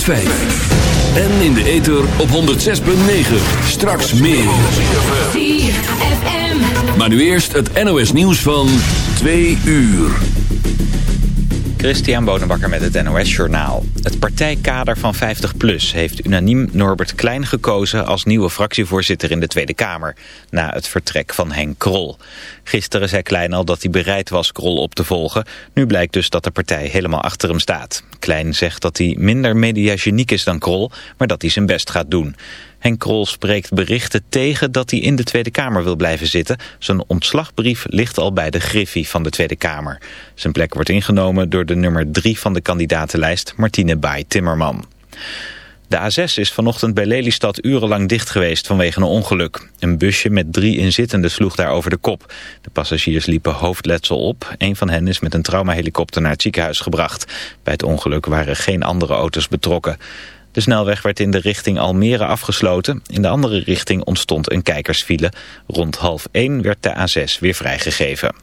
En in de ether op 106.9. Straks meer. Maar nu eerst het NOS nieuws van 2 uur. Christian Bonenbakker met het NOS Journaal. Het partijkader van 50PLUS heeft unaniem Norbert Klein gekozen... als nieuwe fractievoorzitter in de Tweede Kamer... na het vertrek van Henk Krol. Gisteren zei Klein al dat hij bereid was Krol op te volgen. Nu blijkt dus dat de partij helemaal achter hem staat. Klein zegt dat hij minder mediageniek is dan Krol... maar dat hij zijn best gaat doen. Henk Krol spreekt berichten tegen dat hij in de Tweede Kamer wil blijven zitten. Zijn ontslagbrief ligt al bij de griffie van de Tweede Kamer. Zijn plek wordt ingenomen door de nummer drie van de kandidatenlijst, Martine Baai-Timmerman. De A6 is vanochtend bij Lelystad urenlang dicht geweest vanwege een ongeluk. Een busje met drie inzittenden sloeg daar over de kop. De passagiers liepen hoofdletsel op. Een van hen is met een traumahelikopter naar het ziekenhuis gebracht. Bij het ongeluk waren geen andere auto's betrokken. De snelweg werd in de richting Almere afgesloten. In de andere richting ontstond een kijkersfile. Rond half één werd de A6 weer vrijgegeven.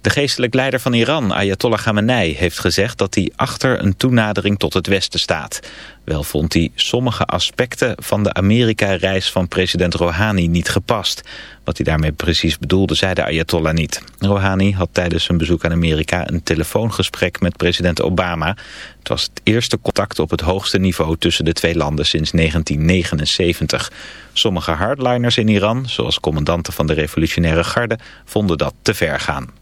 De geestelijk leider van Iran, Ayatollah Khamenei, heeft gezegd dat hij achter een toenadering tot het Westen staat. Wel vond hij sommige aspecten van de Amerika-reis van president Rouhani niet gepast. Wat hij daarmee precies bedoelde, zei de Ayatollah niet. Rouhani had tijdens zijn bezoek aan Amerika een telefoongesprek met president Obama. Het was het eerste contact op het hoogste niveau tussen de twee landen sinds 1979. Sommige hardliners in Iran, zoals commandanten van de revolutionaire garde, vonden dat te ver gaan.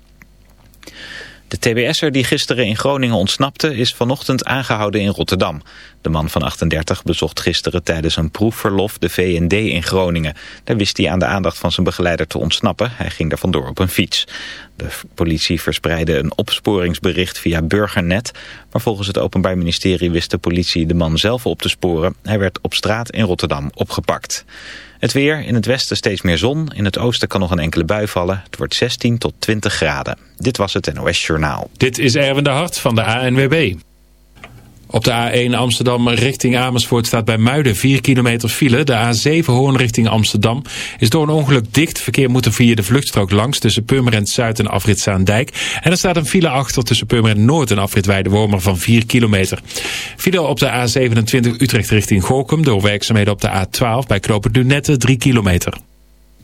De TBS'er die gisteren in Groningen ontsnapte is vanochtend aangehouden in Rotterdam. De man van 38 bezocht gisteren tijdens een proefverlof de VND in Groningen. Daar wist hij aan de aandacht van zijn begeleider te ontsnappen. Hij ging daar vandoor op een fiets. De politie verspreidde een opsporingsbericht via Burgernet. Maar volgens het Openbaar Ministerie wist de politie de man zelf op te sporen. Hij werd op straat in Rotterdam opgepakt. Het weer, in het westen steeds meer zon. In het oosten kan nog een enkele bui vallen. Het wordt 16 tot 20 graden. Dit was het NOS Journaal. Dit is Erwin de Hart van de ANWB. Op de A1 Amsterdam richting Amersfoort staat bij Muiden 4 kilometer file. De A7 Hoorn richting Amsterdam is door een ongeluk dicht. Verkeer moet er via de vluchtstrook langs tussen Purmerend Zuid en Afrit Zaandijk. En er staat een file achter tussen Purmerend Noord en Afrit Weidewormer van 4 kilometer. File op de A27 Utrecht richting Gorkum door werkzaamheden op de A12 bij Knopen Dunette 3 kilometer.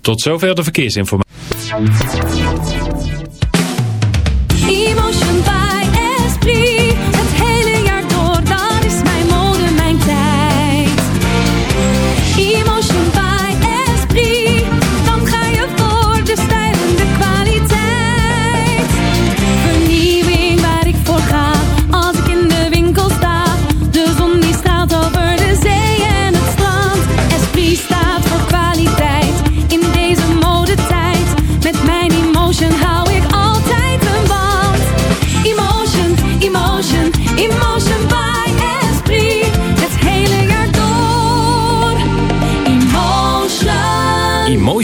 Tot zover de verkeersinformatie.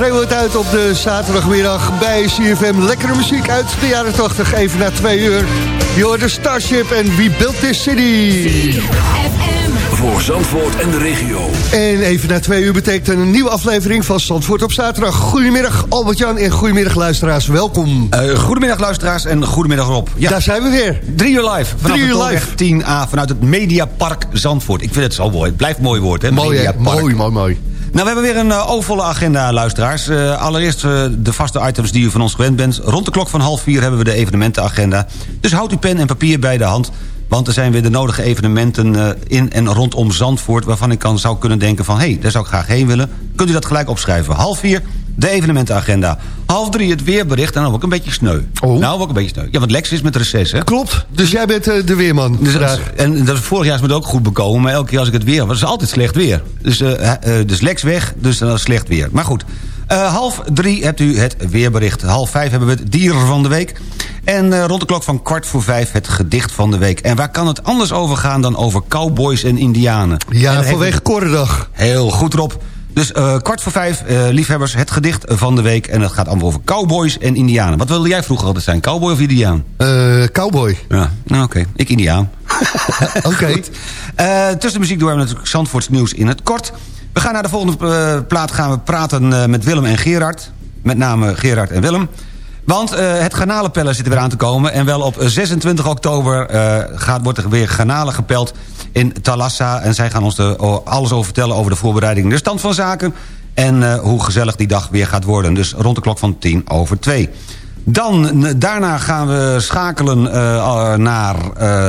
Schreeuwen het uit op de zaterdagmiddag bij CFM. Lekkere muziek uit de jaren 80, even na twee uur. Je hoort de Starship en We Built This City. Voor Zandvoort en de regio. En even na twee uur betekent een nieuwe aflevering van Zandvoort op zaterdag. Goedemiddag Albert-Jan en goedemiddag luisteraars, welkom. Uh, goedemiddag luisteraars en goedemiddag Rob. Ja. Daar zijn we weer. Drie uur live. Vanaf Drie uur live. 10A vanuit het Mediapark Zandvoort. Ik vind het zo mooi. Het blijft een mooi woord, hè? Mooi, hè? Mediapark. mooi, mooi, mooi. Nou, we hebben weer een uh, overvolle agenda, luisteraars. Uh, allereerst uh, de vaste items die u van ons gewend bent. Rond de klok van half vier hebben we de evenementenagenda. Dus houd uw pen en papier bij de hand. Want er zijn weer de nodige evenementen in en rondom Zandvoort... waarvan ik dan zou kunnen denken van... hé, hey, daar zou ik graag heen willen. Kunt u dat gelijk opschrijven. Half vier, de evenementenagenda. Half drie, het weerbericht. En dan ook een beetje sneu. Oh. Nou, ook een beetje sneu. Ja, want Lex is met reces, hè? Klopt, dus jij bent uh, de weerman. Dus en dat is, vorig jaar is me dat ook goed bekomen. Maar elke keer als ik het weer... Het is altijd slecht weer. Dus, uh, dus Lex weg, dus dan is slecht weer. Maar goed. Half drie hebt u het weerbericht. Half vijf hebben we het dier van de week. En rond de klok van kwart voor vijf het gedicht van de week. En waar kan het anders over gaan dan over cowboys en indianen? Ja, en vanwege. Korendag. Heel goed, Rob. Dus uh, kwart voor vijf, uh, liefhebbers, het gedicht van de week. En dat gaat allemaal over cowboys en indianen. Wat wilde jij vroeger altijd zijn, cowboy of indiaan? Uh, cowboy. Ja, nou oké. Okay. Ik indiaan. Oké. Okay. tussen de muziek doen we natuurlijk Zandvoorts nieuws in het kort. We gaan naar de volgende plaat gaan we praten met Willem en Gerard. Met name Gerard en Willem. Want uh, het garnalenpellen zit er weer aan te komen. En wel op 26 oktober gaat, wordt er weer garnalen gepeld in Talassa. En zij gaan ons er alles over vertellen over de voorbereiding... de stand van zaken en hoe gezellig die dag weer gaat worden. Dus rond de klok van 10 over 2. Dan, daarna gaan we schakelen naar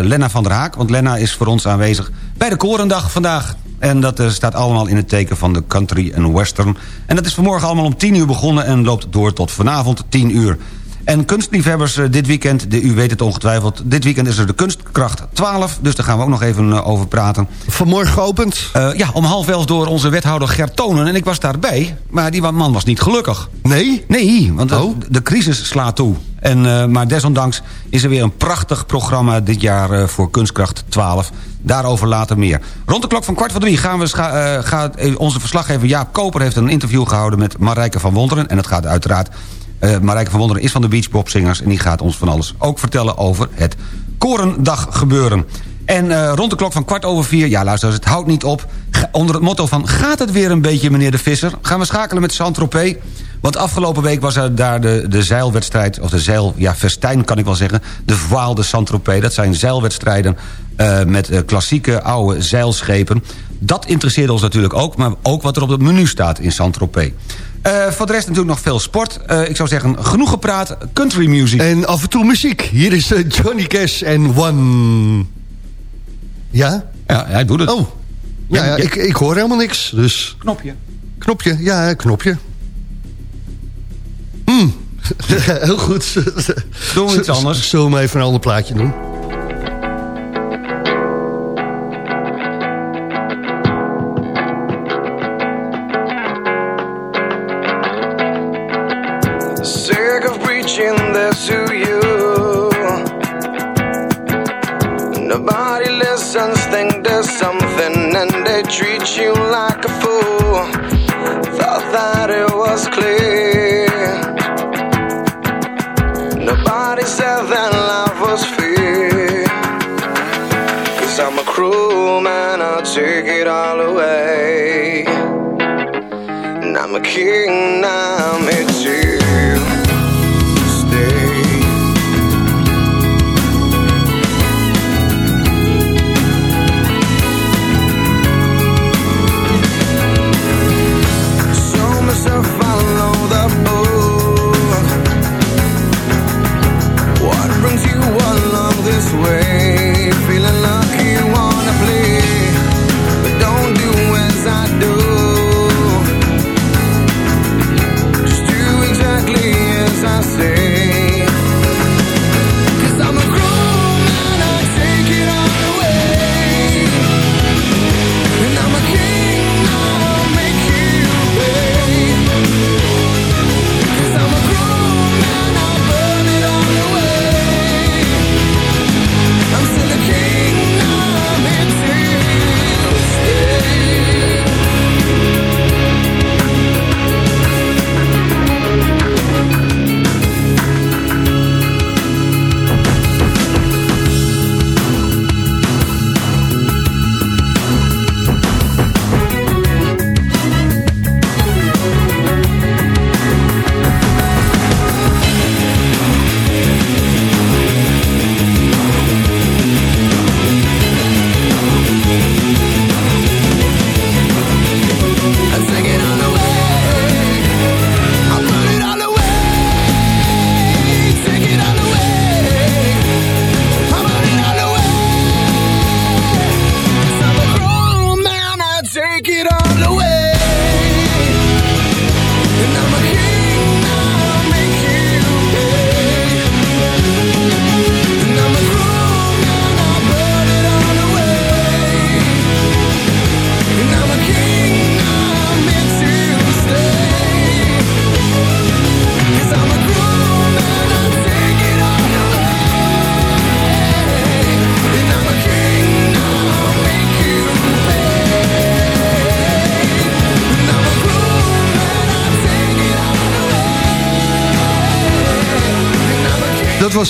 Lenna van der Haak. Want Lenna is voor ons aanwezig bij de Korendag vandaag. En dat uh, staat allemaal in het teken van de country en western. En dat is vanmorgen allemaal om 10 uur begonnen... en loopt door tot vanavond 10 uur. En kunstliefhebbers dit weekend, de, u weet het ongetwijfeld... dit weekend is er de Kunstkracht 12, dus daar gaan we ook nog even over praten. Vanmorgen geopend? Uh, ja, om half elf door onze wethouder Gert Tonen. En ik was daarbij, maar die man was niet gelukkig. Nee? Nee, want oh. de, de, crisis slaat toe. En, uh, maar desondanks is er weer een prachtig programma dit jaar uh, voor Kunstkracht 12. Daarover later meer. Rond de klok van kwart voor drie gaan we uh, gaat onze verslaggever Jaap Koper... heeft een interview gehouden met Marijke van Wonderen. En het gaat uiteraard... Uh, Marijke van Wonderen is van de Beach Bob Singers... en die gaat ons van alles ook vertellen over het Korendag gebeuren. En rond de klok van kwart over vier... ja, luister, het houdt niet op. Onder het motto van... gaat het weer een beetje, meneer de Visser? Gaan we schakelen met Saint-Tropez... Want afgelopen week was er daar de, de zeilwedstrijd... of de zeil, ja, festijn kan ik wel zeggen... de Voile de Saint-Tropez. Dat zijn zeilwedstrijden uh, met uh, klassieke oude zeilschepen. Dat interesseerde ons natuurlijk ook... maar ook wat er op het menu staat in Saint-Tropez. Uh, voor de rest natuurlijk nog veel sport. Uh, ik zou zeggen, genoeg gepraat, country music. En af en toe muziek. Hier is uh, Johnny Cash en One. Ja? Ja, hij doet het. Oh. Ja, ja, ik, ik hoor helemaal niks, dus... Knopje. Knopje, ja, knopje. Mm. Heel goed. Doen we iets anders. Zullen we even een ander plaatje doen?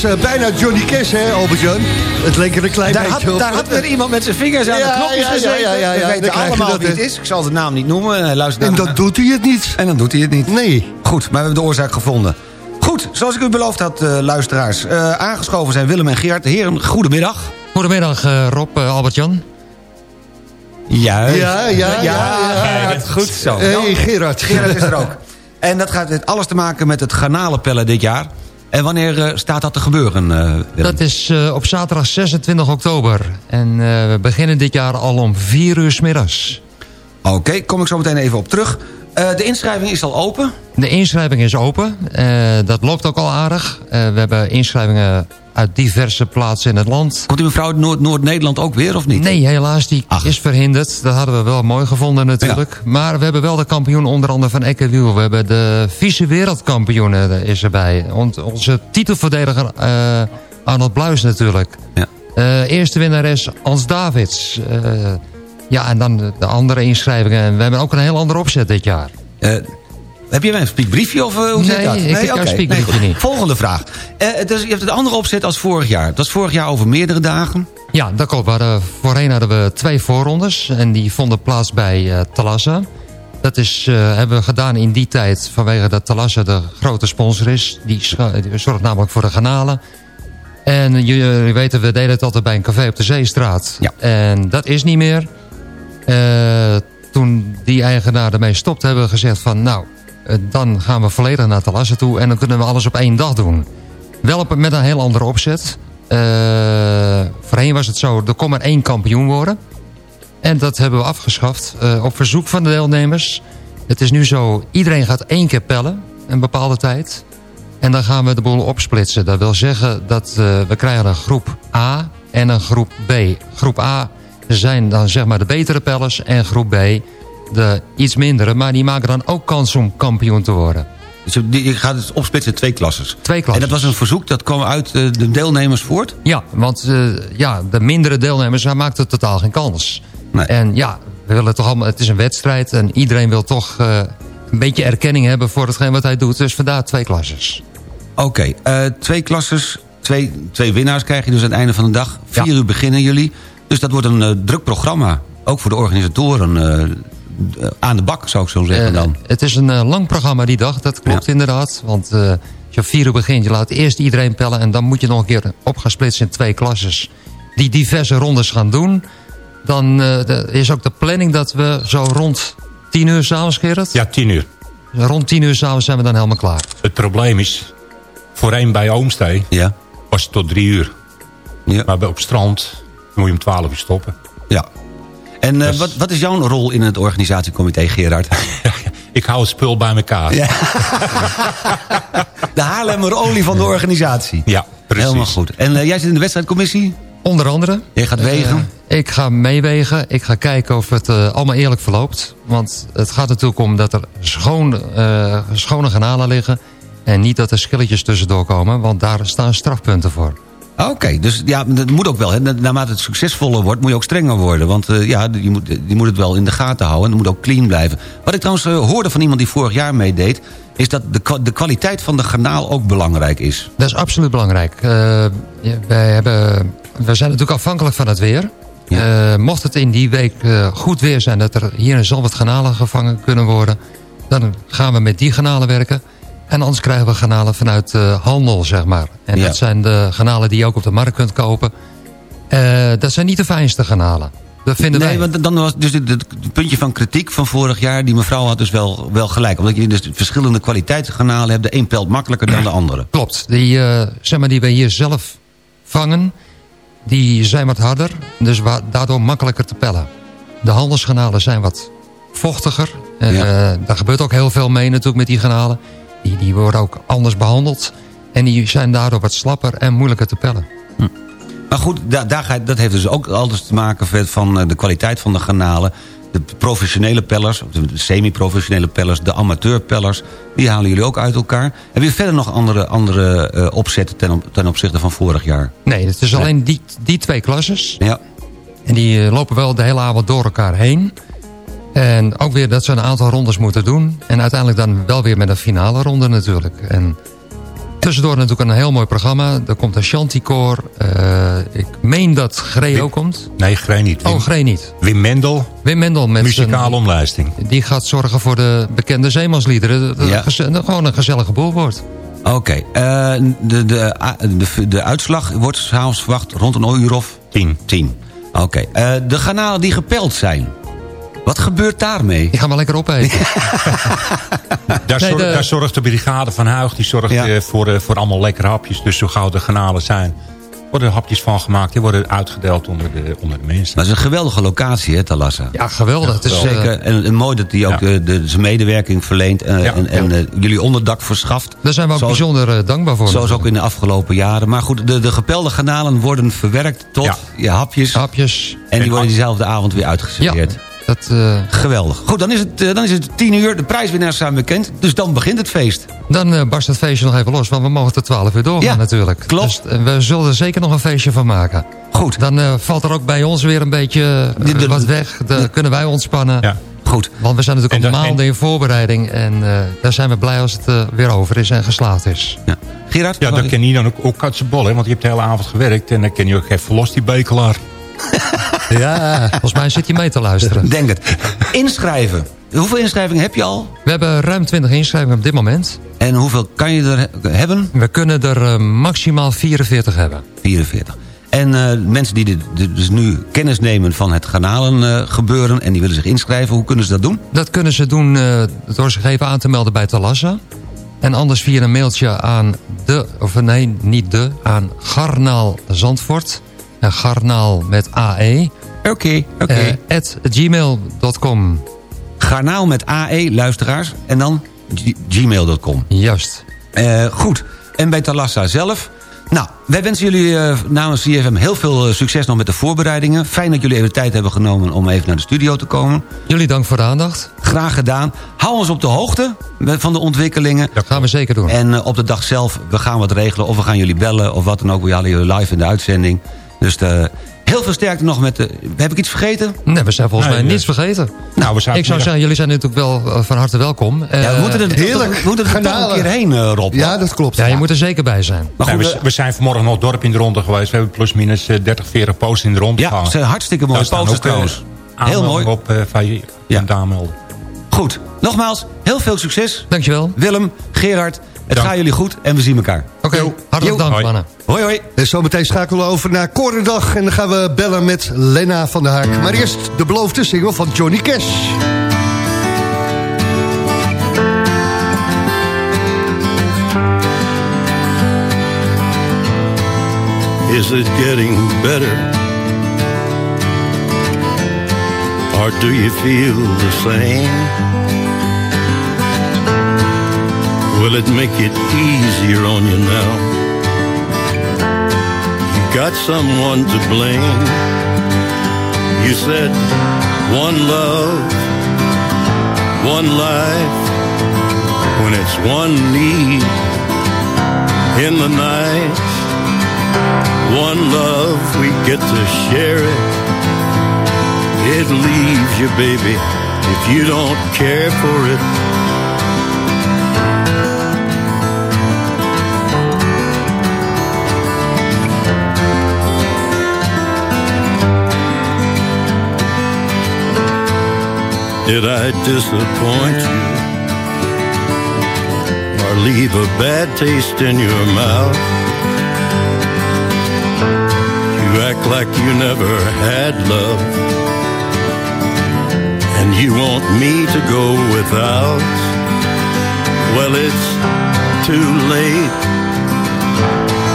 Was eh, bijna Johnny Cash, hè, Albert-Jan? Het leek er een klein Daar beetje had, op. daar had weer iemand met zijn vingers aan Ja, de knopjes ja, ja, gezeten. ja, ja, ja, We dan weten allemaal dat, wie het is. Ik zal de naam niet noemen. en Hij luistert En naar dat doet hij het niet. En dan doet hij het niet. Nee. Goed, maar we hebben de oorzaak gevonden. Goed, zoals ik u beloofd had, eh, luisteraars. eh, aangeschoven zijn Willem en Geert. Heren, goedemiddag. Goedemiddag eh, Rob, eh, Albert-Jan. Juist. Ja, ja, ja, ja. Goed zo. Hey, Gerard. Gerard is er ook. En dat gaat met alles te maken met het garnalenpellen dit jaar. En wanneer eh, staat dat te gebeuren, eh? Dat is eh, op zaterdag 26 oktober. En we beginnen dit jaar al om 4 uur 's middags. Oké, kom ik zo meteen even op terug. Eh, de inschrijving is al open. De inschrijving is open. Eh, dat loopt ook al aardig. Eh, we hebben inschrijvingen uit diverse plaatsen in het land. Komt die mevrouw uit Noord- Noord-Nederland ook weer, of niet? Nee, helaas, die is verhinderd. Dat hadden we wel mooi gevonden natuurlijk. Maar we hebben wel de kampioen onder andere van Ekkewiel. We hebben de vice-wereldkampioen eh, is erbij. Ont- onze titelverdediger Arnold Bluis natuurlijk. Ja. Eerste winnares Hans Davids. Ja, en dan de, de andere inschrijvingen. En we hebben ook een heel andere opzet dit jaar. Eh, heb jij een spiekbriefje of eh, hoe zit Nee, dat? ik heb oké. spiekbriefje niet. Volgende vraag. Is, je hebt het andere opzet als vorig jaar. Dat was vorig jaar over meerdere dagen. Ja, dat klopt. Hadden, voorheen hadden we twee voorrondes. En die vonden plaats bij eh Talassa. Dat is, hebben we gedaan in die tijd vanwege dat Talassa de grote sponsor is. Die, zorgt namelijk voor de garnalen. En jullie jullie weten, we deden het altijd bij een café op de Zeestraat. Ja. En dat is niet meer. Eh, toen die eigenaar ermee stopt, hebben we gezegd van... nou, eh, dan gaan we volledig naar Talassa toe... en dan kunnen we alles op één dag doen. Wel op, met een heel andere opzet. Eh, voorheen was het zo, er kon maar één kampioen worden. En dat hebben we afgeschaft op verzoek van de deelnemers. Het is nu zo, iedereen gaat één keer pellen, een bepaalde tijd. En dan gaan we de boel opsplitsen. Dat wil zeggen dat we krijgen een groep A en een groep B. Groep A zijn dan zeg maar de betere pellers en groep B de iets mindere. Maar die maken dan ook kans om kampioen te worden. Dus je- gaat het opsplitsen in twee klasses. Twee klassen. En dat was een verzoek, dat kwam uit eh, de deelnemers voort? Ja, want eh, ja, de mindere deelnemers hij maakt het totaal geen kans. En ja, we willen toch allemaal, het is een wedstrijd en iedereen wil toch eh, een beetje erkenning hebben voor hetgeen wat hij doet. Dus vandaar twee klasses. Oké, twee klasses, twee, twee winnaars krijg je dus aan het einde van de dag. Vier uur beginnen jullie. Dus dat wordt een eh, druk programma. Ook voor de organisatoren eh, eh, aan de bak, zou ik zo zeggen Eh, dan. Het is een lang programma die dag, dat klopt inderdaad. Want eh, als je om vier uur begint, je laat eerst iedereen pellen... en dan moet je nog een keer op gaan splitsen in twee klasses... die diverse rondes gaan doen. Dan eh, de- is ook de planning dat we zo rond tien uur s'avonds, Gerrit? Ja, tien uur. Rond tien uur s'avonds zijn we dan helemaal klaar. Het probleem is, voorheen bij Oomstee ja. was het tot drie uur. Ja. Maar bij- op strand moet je om twaalf uur stoppen. Ja. En Dus- eh, wat, wat is jouw rol in het organisatiecomité, Gerard? Ik hou het spul bij elkaar. Ja. De Haarlemmer olie van de organisatie. Ja, precies. Helemaal goed. En eh, jij zit in de wedstrijdcommissie? Onder andere. Jij gaat wegen? Eh, ik ga meewegen. Ik ga kijken of het eh, allemaal eerlijk verloopt. Want het gaat natuurlijk om dat er schoon, eh, schone granalen liggen. En niet dat er schilletjes tussendoor komen. Want daar staan strafpunten voor. Oké, dus ja, dat moet ook wel. Hè. Naarmate het succesvoller wordt, moet je ook strenger worden. Want eh, ja, je moet, je moet het wel in de gaten houden. En het moet ook clean blijven. Wat ik trouwens eh, hoorde van iemand die vorig jaar meedeed... is dat de, de kwaliteit van de garnaal ook belangrijk is. Dat is absoluut belangrijk. Eh, ja, wij hebben, we zijn natuurlijk afhankelijk van het weer. Eh, mocht het in die week eh, goed weer zijn... dat er hier in Zalvoort granalen gevangen kunnen worden... dan gaan we met die granalen werken. En anders krijgen we granalen vanuit eh, handel, zeg maar. En Ja. dat zijn de granalen die je ook op de markt kunt kopen. Eh, dat zijn niet de fijnste granalen. Dat vinden nee, wij. want dan was dus het, puntje van kritiek van vorig jaar... die mevrouw had dus wel, wel gelijk. Omdat je dus verschillende kwaliteitsgarnalen hebt. De een pelt makkelijker dan de andere. Klopt. Die, eh, zeg maar, die we hier zelf vangen, die zijn wat harder. Dus daardoor makkelijker te pellen. De handelsgranalen zijn wat vochtiger. En, daar gebeurt ook heel veel mee natuurlijk met die garnalen. Die, die worden ook anders behandeld. En die zijn daardoor wat slapper en moeilijker te pellen. Maar goed, da- daar ga je- dat heeft dus ook alles te maken met van eh, de kwaliteit van de garnalen. De professionele pellers, de semi-professionele pellers, de amateurpellers... die halen jullie ook uit elkaar. Heb je verder nog andere, andere eh, opzetten ten, op- ten opzichte van vorig jaar? Nee, het is alleen die, die twee klasses. Ja. En die eh, lopen wel de hele avond door elkaar heen. En ook weer dat ze een aantal rondes moeten doen. En uiteindelijk dan wel weer met een finale ronde natuurlijk. En tussendoor natuurlijk een heel mooi programma. Er komt een chanticoor. Eh, ik meen dat Gree ook komt. Nee, Gree niet. Wim, Oh, Gree niet. Wim Mendel, Wim Mendel met muzikale omlijsting. Die gaat zorgen voor de bekende zeemansliederen. Dat Ja. gewoon een gezellige boel wordt. Oké, eh, de, de, de, de uitslag wordt s'avonds verwacht rond een uur of? Tien. Tien. Oké, eh, de garnalen die gepeld zijn. Wat gebeurt daarmee? Die gaan we lekker opeten. Daar, Nee, zorgt, de- daar zorgt de brigade van Huig die zorgt Ja. eh, voor, eh, voor allemaal lekkere hapjes. Dus zo gauw de granalen zijn, worden er hapjes van gemaakt. Die worden uitgedeeld onder de, onder de mensen. Dat is een geweldige locatie, hè, Talassa? Ja, geweldig. Het is, eh, Zeker. En, en mooi dat hij ook Ja. eh, de, zijn medewerking verleent... eh, Ja, en, en eh, jullie onderdak verschaft. daar zijn we ook Zoals- bijzonder eh, dankbaar voor. Zoals ook in de afgelopen jaren. Maar goed, de, de gepelde garnalen worden verwerkt tot Ja. ja, hapjes. Hapjes. En die worden diezelfde avond weer Ja, uitgeserveerd. Dat, eh, Geweldig. Goed, dan is, het, eh, dan is het tien uur. De prijswinnaars zijn bekend. Dus dan begint het feest. dan eh, barst het feestje nog even los. Want we mogen tot 12 uur doorgaan Ja, natuurlijk. klopt. Dus, we zullen er zeker nog een feestje van maken. Goed. Dan eh, valt er ook bij ons weer een beetje De- de- wat weg. Dan kunnen wij ontspannen. Ja. Goed. Want we zijn natuurlijk al maanden in voorbereiding. En eh, daar zijn we blij als het weer over is en geslaagd is. Ja. Gerard? Ja, dan ken je dan ook, ook uit zijn bol, hè, want je hebt de hele avond gewerkt. En dan ken je ook even los, die bekelaar. Ja. Volgens mij zit hij mee te luisteren. Denk het. Inschrijven. Hoeveel inschrijvingen heb je al? We hebben ruim 20 inschrijvingen op dit moment. En hoeveel kan je er he- hebben? We kunnen er eh, maximaal 44 hebben. 44. En eh, mensen die dit- dus nu kennis nemen van het garnalen eh, gebeuren... en die willen zich inschrijven, hoe kunnen ze dat doen? Dat kunnen ze doen door zich even aan te melden bij Talassa. En anders via een mailtje aan de, of nee, niet de, aan Garnaal Zandvoort. En Garnaal met AE. Oké, oké. eh, at gmail.com. Garnaal met AE, luisteraars. En dan gmail.com. Juist. Eh, goed. En bij Talassa zelf... Nou, wij wensen jullie eh, namens CFM heel veel succes nog met de voorbereidingen. Fijn dat jullie even de tijd hebben genomen om even naar de studio te komen. Jullie dank voor de aandacht. Graag gedaan. Hou ons op de hoogte van de ontwikkelingen. Dat gaan we zeker doen. En op de dag zelf, we gaan wat regelen. Of we gaan jullie bellen of wat dan ook. We halen jullie live in de uitzending. Dus heel veel sterkte nog met de... Heb ik iets vergeten? Nee, we zijn volgens Nee, mij nee. niets vergeten. Nou, we zijn Ik zou zeggen, jullie zijn natuurlijk wel eh, van harte welkom. Ja, we Eh, moeten er, heerlijk. we moeten er toch een keer heen, eh, Rob. Ja, dat klopt. ja, je moet er zeker bij zijn. Maar Nee, goed, we, we zijn vanmorgen nog dorp in de ronde geweest. We hebben plus minus eh, 30, 40 posters in de ronde ja, gehangen. het zijn hartstikke mooie staan posters ook, trouwens. Heel mooi. op uh, van je Ja. ja. aanmelden. Goed, nogmaals, heel veel succes. Dankjewel. Willem, Gerard, het Dank. gaat jullie goed en we zien elkaar. Oké, hartelijk dank Hoi. mannen. Hoi, hoi. En zometeen schakelen we over naar Korendag. En dan gaan we bellen met Lena van der Haak. Maar eerst de beloofde single van Johnny Cash. Is it getting better? Or do you feel the same? Will it make it easier on you now? You got someone to blame. You said one love, one life, when it's one need in the night. One love, we get to share it. It leaves you, baby, if you don't care for it. Did I disappoint you? Or leave a bad taste in your mouth? You act like you never had love. And you want me to go without. Well, it's too late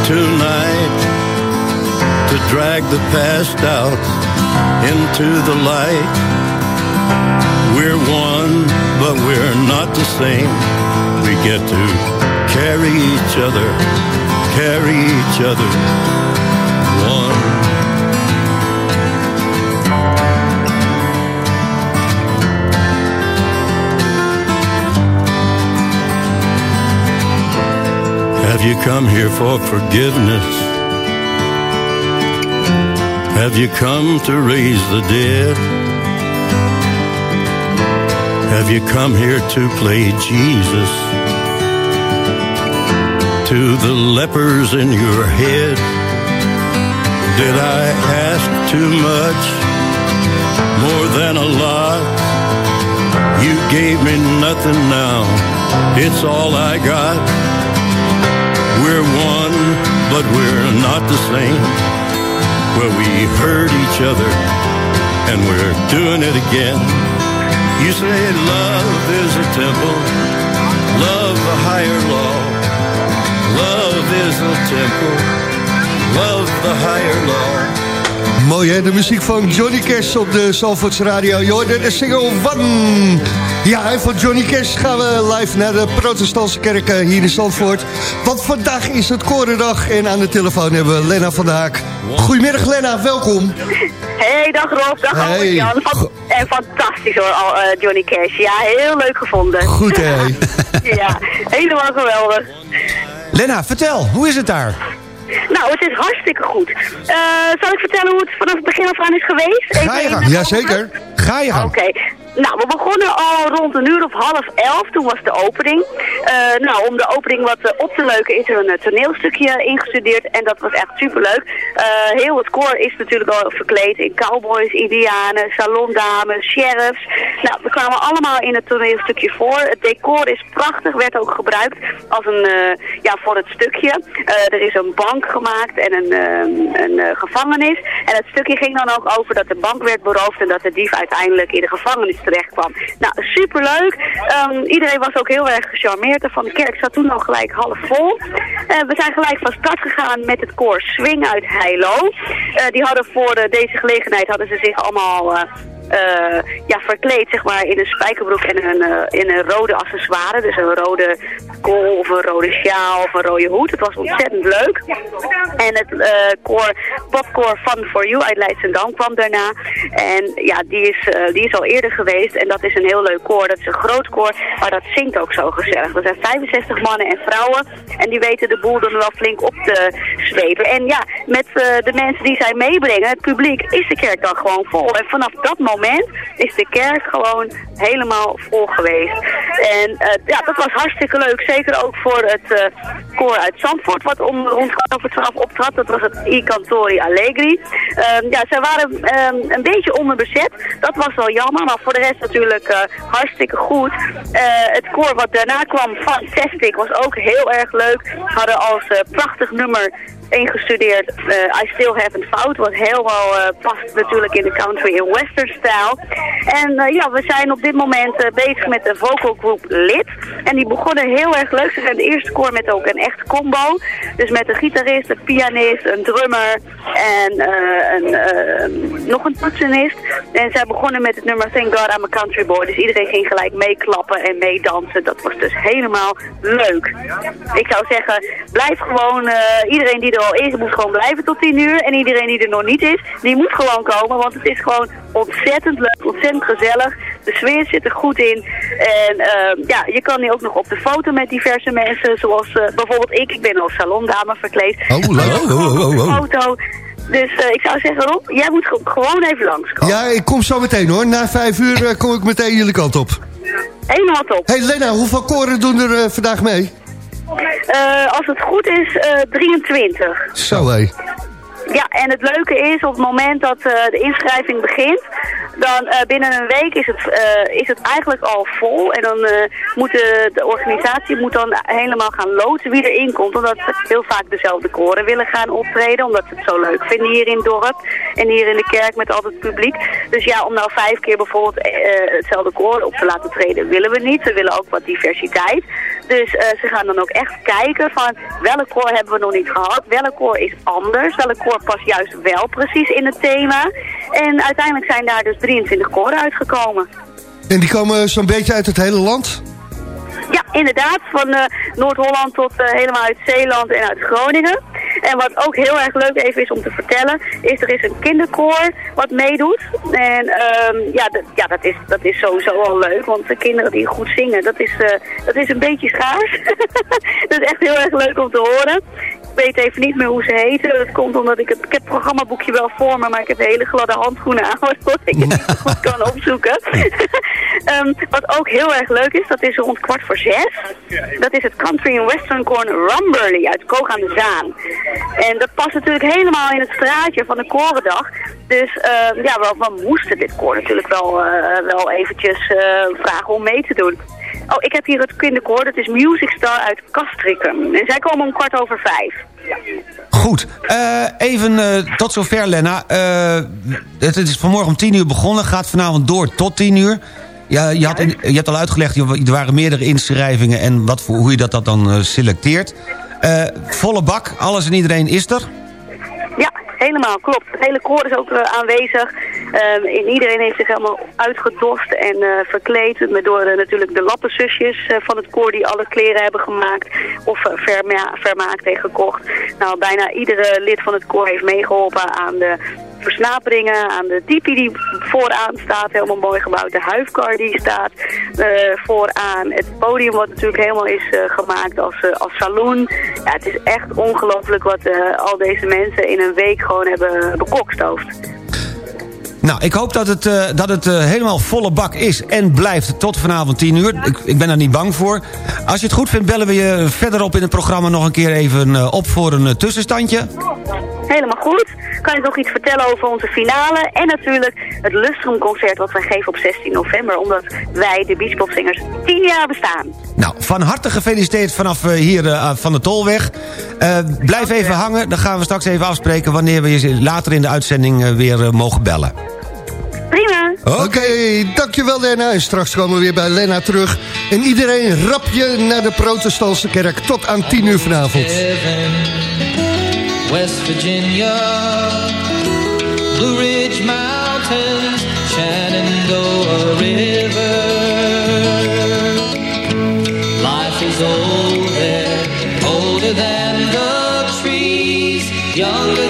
tonight to drag the past out into the light. We're one. But we're not the same. We get to carry each other, carry each other. One. Have you come here for forgiveness? Have you come to raise the dead? Have you come here to play Jesus? To the lepers in your head? Did I ask too much? More than a lot? You gave me nothing now. It's all I got. We're one, but we're not the same. Well, we hurt each other, and we're doing it again. You say love is a temple, love a higher law. Love is a temple, love the higher law. Mooi hè, de muziek van Johnny Cash op de Zalvoorts Radio. Je hoorde de single One. Ja, en van Johnny Cash gaan we live naar de protestantse kerk eh, hier in Zandvoort. Want vandaag is het Korendag en aan de telefoon hebben we Lena van der Haak. Goedemiddag Lena, welkom. Hey, dag Rob, dag Hey. Albert-Jan. Fan- En fantastisch hoor, al, eh, Johnny Cash. Ja, heel leuk gevonden. Goed hè. ja, helemaal geweldig. Lena, vertel, hoe is het daar? Nou, het is hartstikke goed. Eh, zal ik vertellen hoe het vanaf het begin af aan is geweest? Ga je gang. Jazeker. Ga je gang. Oké. Nou, we begonnen al rond een uur of half elf. Toen was de opening. Eh, nou, om de opening wat eh, op te leuken is er een eh, toneelstukje ingestudeerd. En dat was echt superleuk. Eh heel het koor is natuurlijk al verkleed in cowboys, indianen, salondames, sheriffs. Nou, we kwamen allemaal in het toneelstukje voor. Het decor is prachtig, werd ook gebruikt als een, ja, voor het stukje. Er is een bank gemaakt en een, een gevangenis. En het stukje ging dan ook over dat de bank werd beroofd en dat de dief uiteindelijk in de gevangenis terecht kwam. Nou, superleuk. Ehm, iedereen was ook heel erg gecharmeerd ervan. De kerk zat toen al gelijk half vol. Eh, we zijn gelijk van start gegaan met het koor Swing uit Heilo. Eh, die hadden voor eh, deze gelegenheid hadden ze zich allemaal... eh, ja, verkleed zeg maar in een spijkerbroek en een, eh, in een rode accessoire. Dus een rode kool of een rode sjaal of een rode hoed. Het was ontzettend leuk. En het eh koor, Fun for You uit Leidschendam kwam daarna. En ja, die is, die is al eerder geweest. En dat is een heel leuk koor. Dat is een groot koor, maar dat zingt ook zo gezellig. Er zijn 65 mannen en vrouwen. En die weten de boel er wel flink op te zwepen. En ja, met de mensen die zij meebrengen, het publiek, is de kerk dan gewoon vol. En vanaf dat moment is de kerk gewoon helemaal vol geweest. En eh, ja, dat was hartstikke leuk. Zeker ook voor het eh, koor uit Zandvoort, wat om rond over twaalf optrad. Dat was het I Cantori Allegri. Ehm, ja, zij waren ehm, een beetje onderbezet. Dat was wel jammer, maar voor de rest natuurlijk eh, hartstikke goed. Het koor wat daarna kwam, Fantastic, was ook heel erg leuk. Hadden als prachtig nummer ingestudeerd eh, I Still Haven't Found, wat helemaal eh, past natuurlijk in de country in western stijl. En eh, ja, we zijn op dit moment bezig met de vocal group Lid. En die begonnen heel erg leuk. Ze zijn de eerste koor met ook een echt combo. Dus met een gitarist, een pianist, een drummer en een, nog een toetsenist. En zij begonnen met het nummer Thank God I'm a Country Boy. Dus iedereen ging gelijk meeklappen en meedansen. Dat was dus helemaal leuk. Ik zou zeggen, blijf gewoon, iedereen die er al is, moet gewoon blijven tot 10 uur. En iedereen die er nog niet is, die moet gewoon komen. Want het is gewoon ontzettend leuk, ontzettend gezellig. De sfeer zit er goed in. En eh, ja, je kan nu ook nog op de foto met diverse mensen. Zoals eh, bijvoorbeeld ik, ik ben als salondame verkleed. Oh, gewoon Oh, oh, de oh. foto. Dus eh, ik zou zeggen, Rob, jij moet ge- gewoon even langskomen. Ja, ik kom zo meteen hoor. Na vijf uur eh, kom ik meteen jullie kant op. Helemaal top. hey Lena, hoeveel koren doen er vandaag mee? Eh, als het goed is, eh 23. Zo hé. Ja, en het leuke is, op het moment dat eh, de inschrijving begint, dan eh, binnen een week is het, eh, is het eigenlijk al vol. En dan eh, moet de, de organisatie moet dan helemaal gaan loten wie erin komt. Omdat ze heel vaak dezelfde koren willen gaan optreden. Omdat ze het zo leuk vinden hier in het dorp. En hier in de kerk met al het publiek. Dus ja, om nou vijf keer bijvoorbeeld eh, hetzelfde koor op te laten treden willen we niet. We willen ook wat diversiteit. Dus eh, ze gaan dan ook echt kijken van welk koor hebben we nog niet gehad. Welk koor is anders. Welk koor past juist wel precies in het thema. En uiteindelijk zijn daar dus 23 koren uitgekomen. En die komen zo'n beetje uit het hele land? Ja, inderdaad. Van eh, Noord-Holland tot eh, helemaal uit Zeeland en uit Groningen. En wat ook heel erg leuk even is om te vertellen, is er is een kinderkoor wat meedoet. En ehm, ja, ja dat, is, dat is sowieso al leuk, want de kinderen die goed zingen, dat is, eh, dat is een beetje schaars. dat is echt heel erg leuk om te horen. Ik weet even niet meer hoe ze heten. Dat komt omdat ik het, ik heb het programmaboekje wel voor me, maar ik heb hele gladde handschoenen aan, waardoor ik het niet goed kan opzoeken. Ehm, wat ook heel erg leuk is, dat is rond kwart voor zes. Dat is het Country and Western Corn Rumburly uit Koog aan de Zaan. En dat past natuurlijk helemaal in het straatje van de korendag. Dus ehm, ja, we, moesten dit koor natuurlijk wel, eh, wel eventjes eh, vragen om mee te doen. Oh, ik heb hier het kinderkoor. Dat is Music Star uit Castricum. En zij komen om kwart over vijf. Goed, eh, even tot zover, Lena. Het is vanmorgen om 10 uur begonnen, gaat vanavond door tot 10 uur. Ja, je, had in- je hebt al uitgelegd, er waren meerdere inschrijvingen... en wat voor, hoe je dat, dat dan eh, selecteert. Eh, volle bak, alles en iedereen is er. Ja, helemaal, klopt. Het hele koor is ook eh, aanwezig. Ehm, en iedereen heeft zich helemaal uitgedost en verkleed. Met door natuurlijk de lappenzusjes van het koor die alle kleren hebben gemaakt. Of verma vermaakt en gekocht. Nou, bijna iedere lid van het koor heeft meegeholpen aan de versnaperingen, aan de tipi die vooraan staat, helemaal mooi gebouwd. De huifkar die staat eh, vooraan. Het podium wat natuurlijk helemaal is eh, gemaakt als, eh, als saloon. Ja, het is echt ongelooflijk wat al deze mensen in een week gewoon hebben bekokstoofd. Nou, ik hoop dat het, eh, dat het eh, helemaal volle bak is en blijft tot vanavond 10 uur. Ik, ik ben er niet bang voor. Als je het goed vindt, bellen we je verderop in het programma nog een keer even eh, op voor een tussenstandje. Helemaal goed. Kan je nog iets vertellen over onze finale? En natuurlijk het Lustrum-concert wat wij geven op 16 november. Omdat wij, de Beachpopzingers, 10 jaar bestaan. Nou, van harte gefeliciteerd vanaf eh, hier eh, van de Tolweg. Eh, blijf even hangen, dan gaan we straks even afspreken... wanneer we je later in de uitzending eh, weer eh, mogen bellen. Prima. Oké, dankjewel Lena. En straks komen we weer bij Lena terug. En iedereen rap je naar de protestantse kerk tot aan 10 uur vanavond. West Virginia, Blue Ridge Mountains, Shenandoah River. older, older than the trees, younger.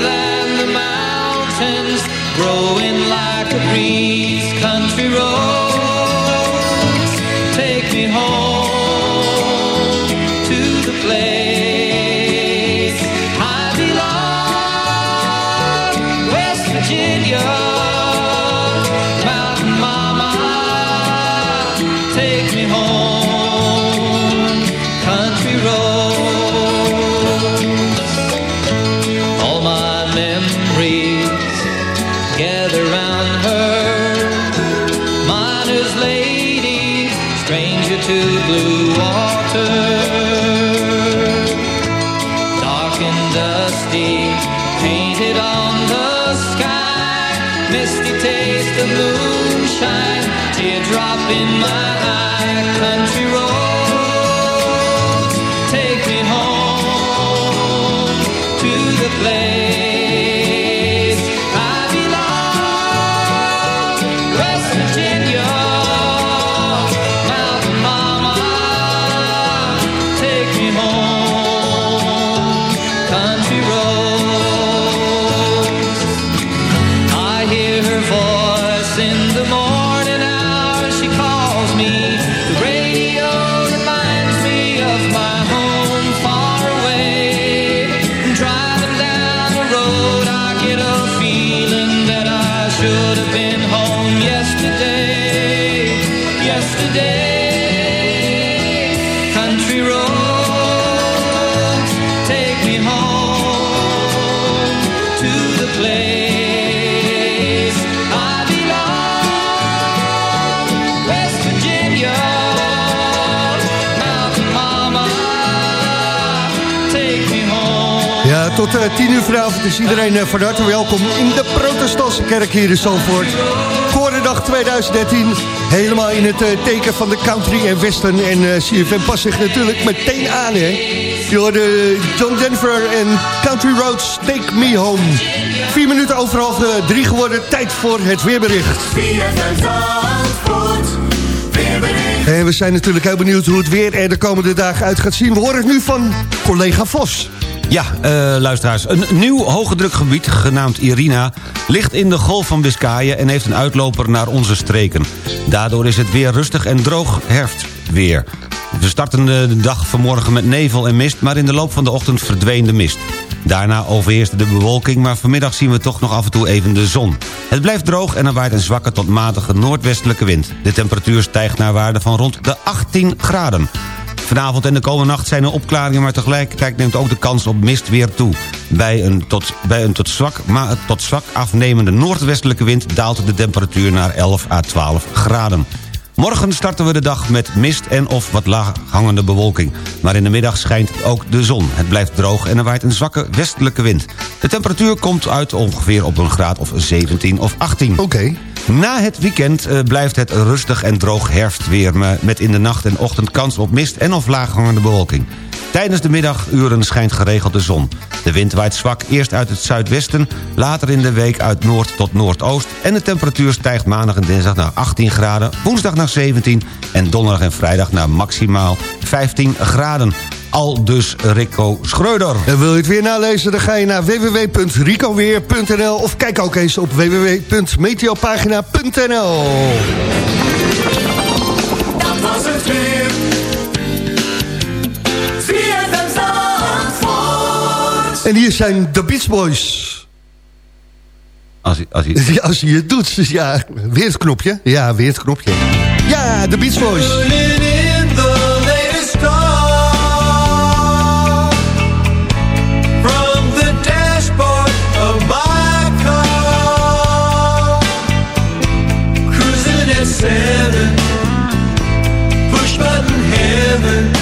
Eh, 10 uur vanavond is iedereen eh, van harte welkom in de protestantse kerk hier in Zandvoort. Korendag 2013, helemaal in het eh, teken van de country en western. En CFM past zich natuurlijk meteen aan, hè. Je hoorde John Denver en Country Roads Take Me Home. Vier minuten over half drie geworden, tijd voor het weerbericht. En we zijn natuurlijk heel benieuwd hoe het weer er de komende dagen uit gaat zien. We horen het nu van collega Vos. Ja, eh, luisteraars. Een nieuw hogedrukgebied, genaamd Irina... ligt in de Golf van Biscayen en heeft een uitloper naar onze streken. Daardoor is het weer rustig en droog herfstweer. We starten de dag vanmorgen met nevel en mist... maar in de loop van de ochtend verdween de mist. Daarna overheerste de bewolking, maar vanmiddag zien we toch nog af en toe even de zon. Het blijft droog en er waait een zwakke tot matige noordwestelijke wind. De temperatuur stijgt naar waarde van rond de 18 graden. Vanavond en de komende nacht zijn er opklaringen... maar tegelijkertijd neemt ook de kans op mist weer toe. Bij een tot, bij een tot, zwak, maar tot zwak afnemende noordwestelijke wind... daalt de temperatuur naar 11 à 12 graden. Morgen starten we de dag met mist en of wat laaghangende bewolking. Maar in de middag schijnt ook de zon. Het blijft droog en er waait een zwakke westelijke wind. De temperatuur komt uit ongeveer op een graad of 17 of 18. Oké. Na het weekend eh, blijft het rustig en droog herfstweer... maar met in de nacht en ochtend kans op mist en of laaghangende bewolking. Tijdens de middaguren schijnt geregeld de zon. De wind waait zwak eerst uit het zuidwesten... later in de week uit noord tot noordoost... en de temperatuur stijgt maandag en dinsdag naar 18 graden... woensdag naar 17 en donderdag en vrijdag naar maximaal 15 graden. Al dus Rico Schreuder. En wil je het weer nalezen, dan ga je naar www.ricoweer.nl... of kijk ook eens op www.meteopagina.nl. Dat was het weer. En hier zijn de Beach Boys. Als hij, als hij... Als je het doet, dus ja, weer het knopje. Ja, weer het knopje. Ja, de Beach Boys. in the latest car. From the dashboard of my car. Cruising at seven. Push button heaven.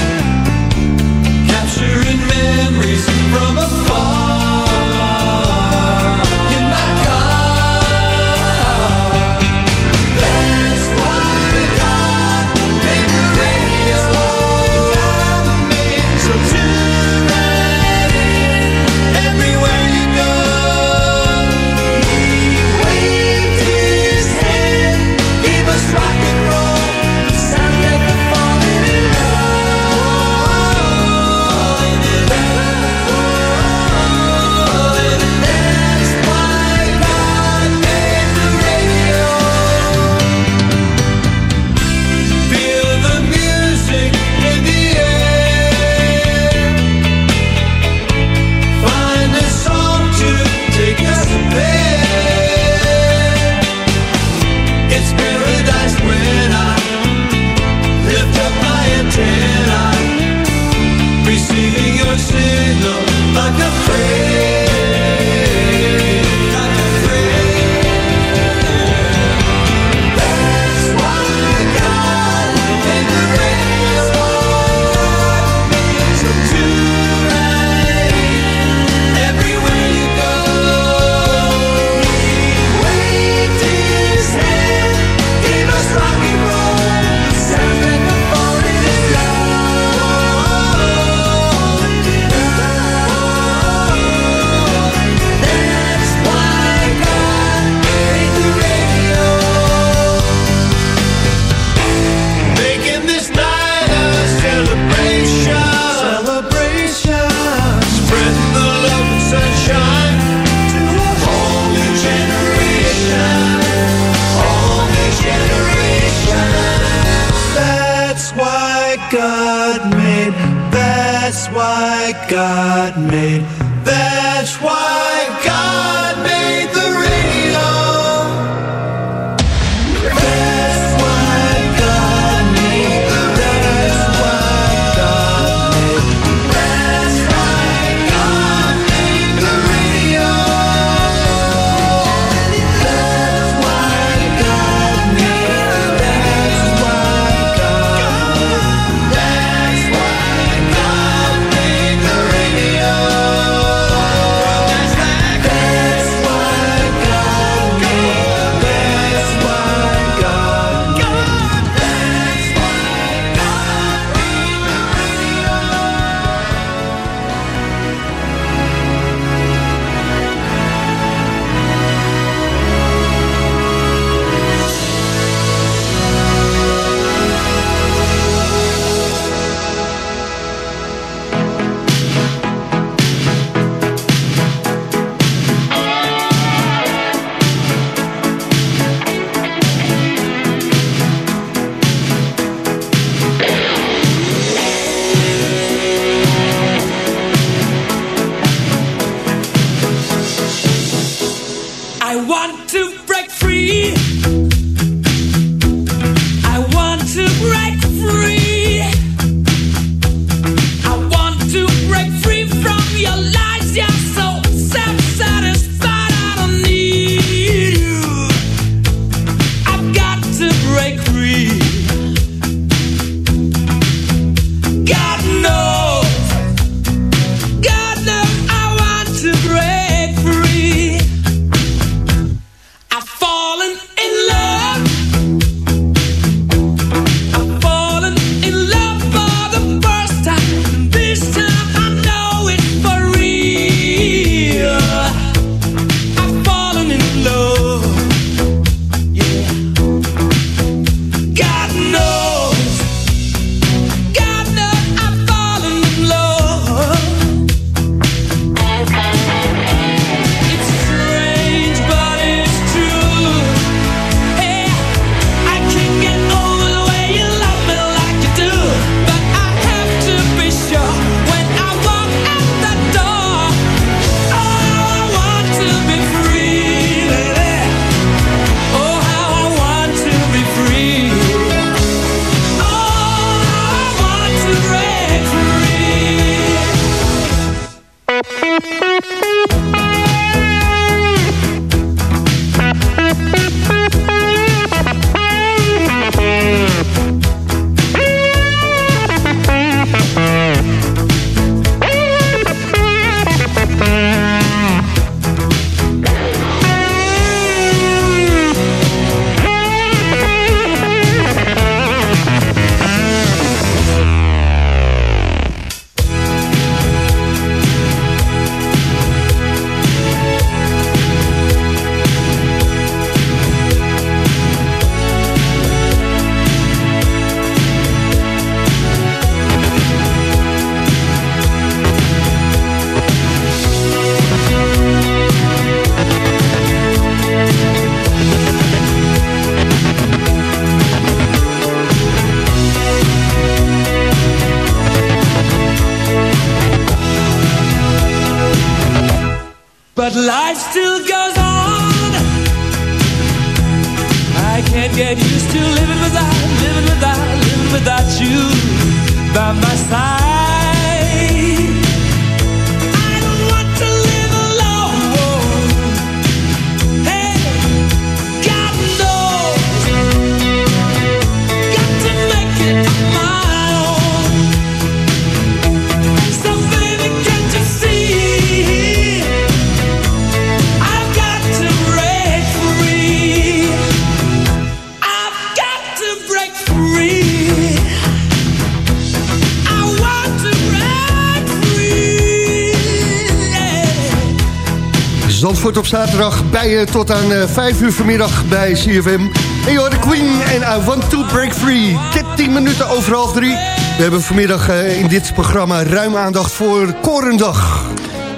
Je tot aan eh, 5 uur vanmiddag bij CFM. En je hoort de Queen en I Want To Break Free. 13 minuten over half drie. We hebben vanmiddag eh, in dit programma ruim aandacht voor Korendag.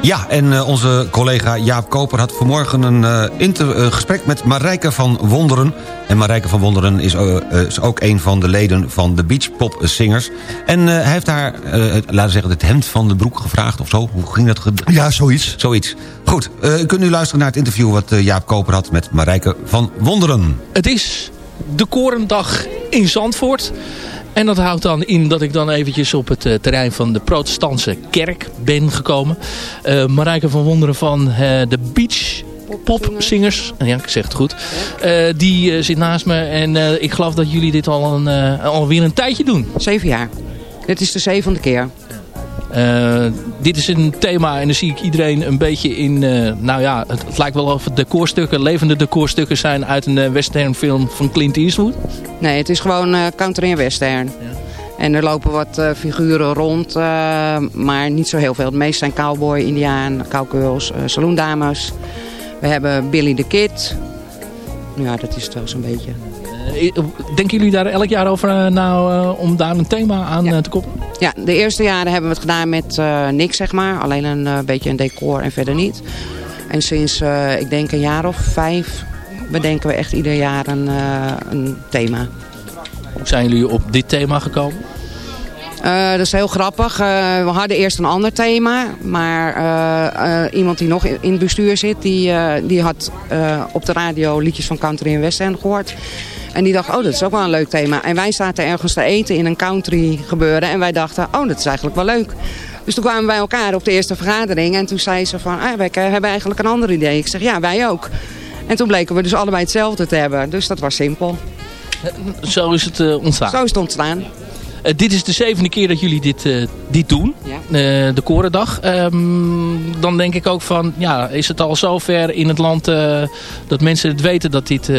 Ja, en eh, onze collega Jaap Koper had vanmorgen een eh, inter- eh, gesprek met Marijke van Wonderen. En Marijke van Wonderen is, eh, eh, is ook een van de leden van de Beachpop Singers. En eh, hij heeft haar, eh, laten we zeggen, het hemd van de broek gevraagd of zo. Hoe ging dat? Ja, zoiets. Zoiets. Goed, eh, u kunt nu luisteren naar het interview wat eh, Jaap Koper had met Marijke van Wonderen. Het is de Korendag in Zandvoort. En dat houdt dan in dat ik dan eventjes op het eh, terrein van de protestantse kerk ben gekomen. Eh Marijke van Wonderen van eh, de Beach Popzingers. Ja, ik zeg het goed. Eh, die eh, zit naast me en eh, ik geloof dat jullie dit al een, alweer een tijdje doen. Zeven jaar. Dit is de zevende keer. Eh, dit is een thema en dan zie ik iedereen een beetje in... eh, nou ja, het, het lijkt wel of het decorstukken, levende decorstukken zijn uit een eh, westernfilm van Clint Eastwood. Nee, het is gewoon country en western. En er lopen wat figuren rond, maar niet zo heel veel. Het meest zijn cowboy, indiaan, cowgirls, saloondames. We hebben Billy the Kid. Ja, dat is het wel zo'n beetje. Eh, denken jullie daar elk jaar over eh, nou, eh, om daar een thema aan eh, te koppelen? Ja, de eerste jaren hebben we het gedaan met eh, niks, zeg maar. Alleen een eh, beetje een decor en verder niet. En sinds, eh, ik denk een jaar of vijf, bedenken we echt ieder jaar een, eh, een thema. Hoe zijn jullie op dit thema gekomen? Eh, dat is heel grappig. Eh, we hadden eerst een ander thema. Maar eh, eh, iemand die nog in in het bestuur zit... die, eh, die had eh, op de radio liedjes van country en western gehoord. En die dacht, oh, dat is ook wel een leuk thema. En wij zaten ergens te eten in een country gebeuren. En wij dachten, oh, dat is eigenlijk wel leuk. Dus toen kwamen we bij elkaar op de eerste vergadering. En toen zei ze van, ah, wij hebben eigenlijk een ander idee. Ik zeg, ja, wij ook. En toen bleken we dus allebei hetzelfde te hebben. Dus dat was simpel. Zo is het eh, ontstaan. Zo is het ontstaan. Eh, dit is de zevende keer dat jullie dit, eh, dit doen. Ja. Eh, de Korendag. Ehm, dan denk ik ook van, ja, is het al zover in het land dat mensen het weten dat dit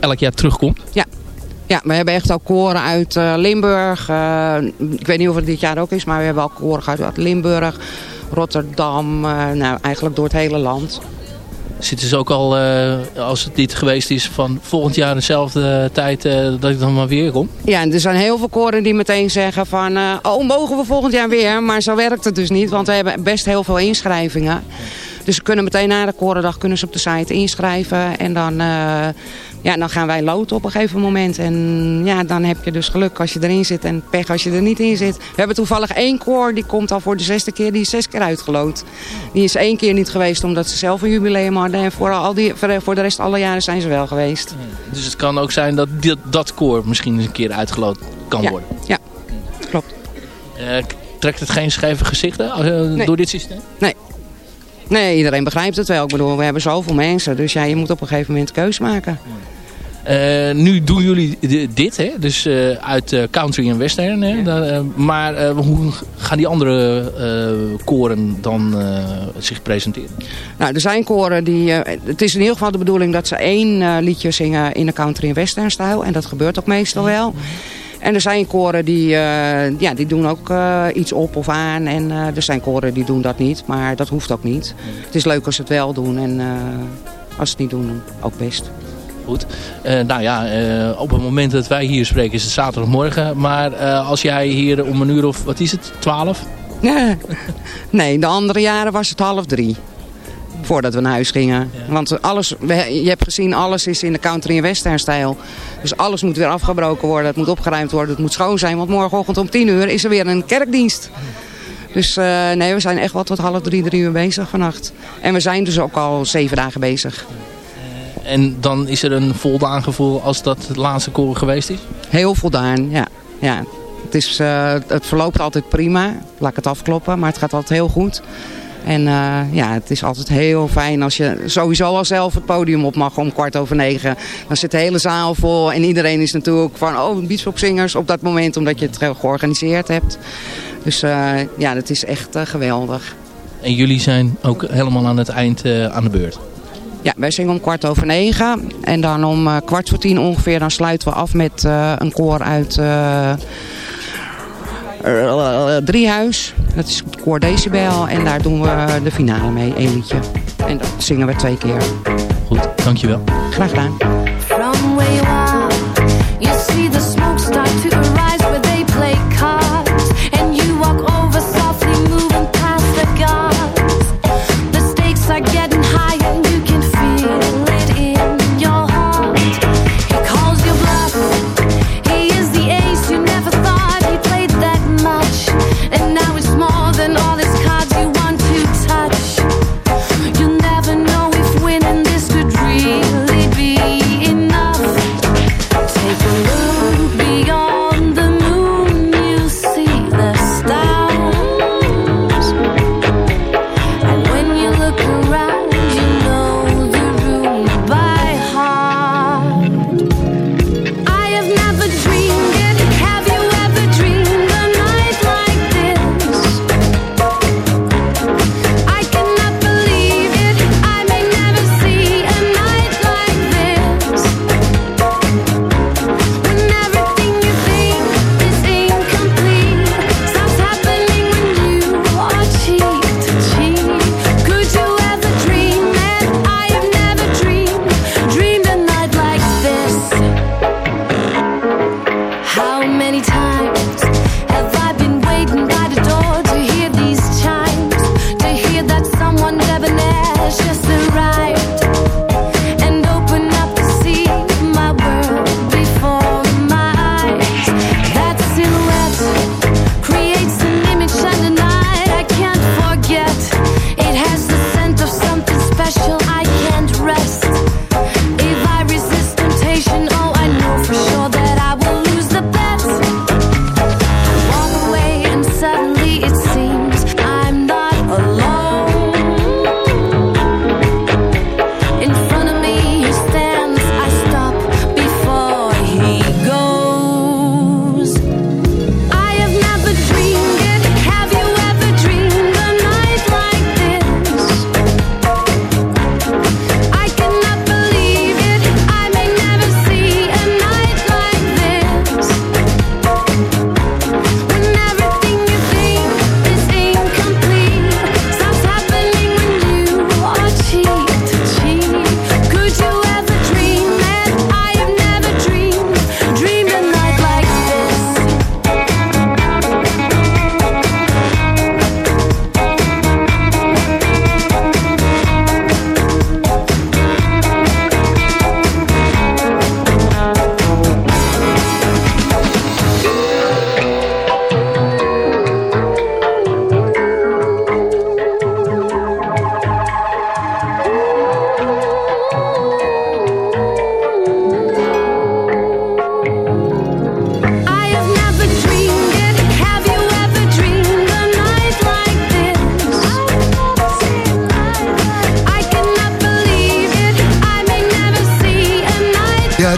elk jaar terugkomt? Ja. Ja, we hebben echt al koren uit Limburg. Ik weet niet of het dit jaar ook is, maar we hebben al koren uit, uit Limburg, Rotterdam. nou, eigenlijk door het hele land. Zitten ze ook al, eh, als het dit geweest is, van volgend jaar dezelfde tijd eh, dat ik dan maar weer kom? Ja, en er zijn heel veel koren die meteen zeggen van... eh, oh, mogen we volgend jaar weer? Maar zo werkt het dus niet, want we hebben best heel veel inschrijvingen. Dus ze kunnen meteen na de korendag kunnen ze op de site inschrijven. En dan, ja, dan gaan wij loten op een gegeven moment. En ja, dan heb je dus geluk als je erin zit en pech als je er niet in zit. We hebben toevallig één koor, die komt al voor de zesde keer, die is zes keer uitgeloot. Die is één keer niet geweest omdat ze zelf een jubileum hadden. En voor, al die, voor de rest alle jaren zijn ze wel geweest. Dus het kan ook zijn dat dit, dat koor misschien eens een keer uitgeloot kan Ja. worden. Ja, klopt. Eh, trekt het geen scheve gezichten eh, door dit systeem? Nee. Nee, iedereen begrijpt het wel. Ik bedoel, we hebben zoveel mensen. Dus ja, je moet op een gegeven moment keus maken. Nu doen jullie di- dit, hè? dus eh, uit eh, country en western. Hè? Eh, maar eh, hoe gaan die andere eh, koren dan eh, zich presenteren? Nou, er zijn koren die... eh, het is in ieder geval de bedoeling dat ze één eh, liedje zingen in de country en western stijl. En dat gebeurt ook meestal wel. En er zijn koren die, eh, ja, die doen ook eh, iets op of aan. En eh, er zijn koren die doen dat niet. Maar dat hoeft ook niet. Het is leuk als ze het wel doen. En eh, als ze het niet doen, ook best. Goed. Eh, nou ja, eh, op het moment dat wij hier spreken is het zaterdagmorgen. Maar eh, als jij hier om een uur of, wat is het, 12? nee, de andere jaren was het half drie. Voordat we naar huis gingen. Want alles, je hebt gezien, alles is in de country en western stijl. Dus alles moet weer afgebroken worden. Het moet opgeruimd worden. Het moet schoon zijn. Want morgenochtend om tien uur is er weer een kerkdienst. Dus nee, we zijn echt wel tot half drie, drie uur bezig vannacht. En we zijn dus ook al zeven dagen bezig. En dan is er een voldaan gevoel als dat het laatste koren geweest is? Heel voldaan, ja. ja. Het, is, eh, het verloopt altijd prima. Laat ik het afkloppen, maar het gaat altijd heel goed. En eh, ja, het is altijd heel fijn als je sowieso al zelf het podium op mag om kwart over negen. Dan zit de hele zaal vol en iedereen is natuurlijk van, oh, beachpopzingers op dat moment, omdat je het ge- georganiseerd hebt. Dus eh, ja, dat is echt eh, geweldig. En jullie zijn ook helemaal aan het eind eh, aan de beurt. Ja, wij zingen om kwart over negen. En dan om eh, kwart voor tien ongeveer, dan sluiten we af met eh, een koor uit eh, eh, Driehuis. Dat is het koor Decibel. En daar doen we de finale mee, één liedje. En dat zingen we twee keer. Goed, dankjewel. Graag gedaan.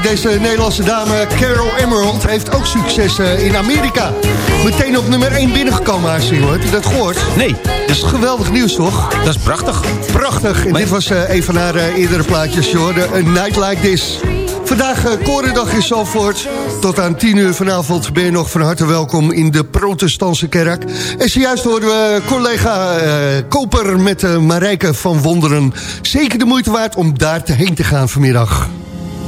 Deze Nederlandse dame Carol Emerald heeft ook succes eh, in Amerika. Meteen op nummer 1 binnengekomen haar single. Heb je dat gehoord? Nee. Dat is geweldig nieuws, toch? Dat is prachtig. Prachtig. En dit was eh, een van haar eh, eerdere plaatjes, je hoorde A Night Like This. Vandaag Korendag in Zalvoort. Tot aan 10 uur vanavond ben je nog van harte welkom in de protestantse kerk. En zojuist hoorden we collega Koper met uh, Marijke van Wonderen. Zeker de moeite waard om daar te heen te gaan vanmiddag.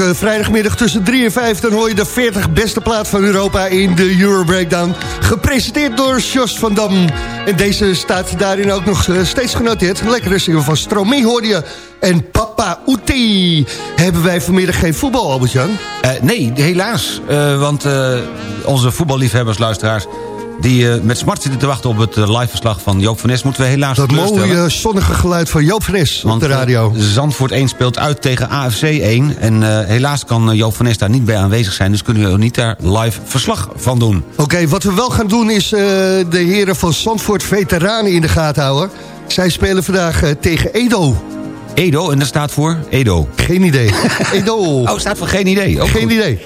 Vrijdagmiddag tussen 3 en 5 dan hoor je de 40 beste plaat van Europa in de Euro Breakdown. Gepresenteerd door Jos van Dam. En deze staat daarin ook nog eh, steeds genoteerd. Lekkere single van Stromae hoorde je. En Papa Oeti. Hebben wij vanmiddag geen voetbal, Albert-Jan? Eh, nee, helaas. Eh, want onze voetballiefhebbers, luisteraars... die eh, met smart zitten te wachten op het eh, liveverslag van Joop van Nes... moeten we helaas Dat mooie zonnige geluid van Joop Fres op Want, de radio. eh, Zandvoort 1 speelt uit tegen AFC 1. En helaas kan Joop van Nes daar niet bij aanwezig zijn... dus kunnen we ook niet daar live verslag van doen. Oké, wat we wel gaan doen is de heren van Zandvoort Veteranen in de gaten houden. Zij spelen vandaag tegen Edo. Edo, en dat staat voor? Edo. Geen idee. Edo. Oh, staat voor geen idee. Ook Geen goed. idee.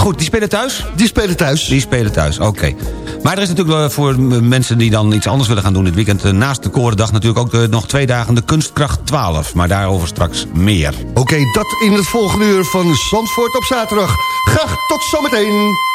Goed, die spelen thuis? Die spelen thuis. Die spelen thuis, oké. Maar er is natuurlijk voor mensen die dan iets anders willen gaan doen dit weekend... eh, naast de Korendag natuurlijk ook eh, nog twee dagen de Kunstkracht 12. Maar daarover straks meer. Oké, dat in het volgende uur van Zandvoort op zaterdag. Graag tot zometeen.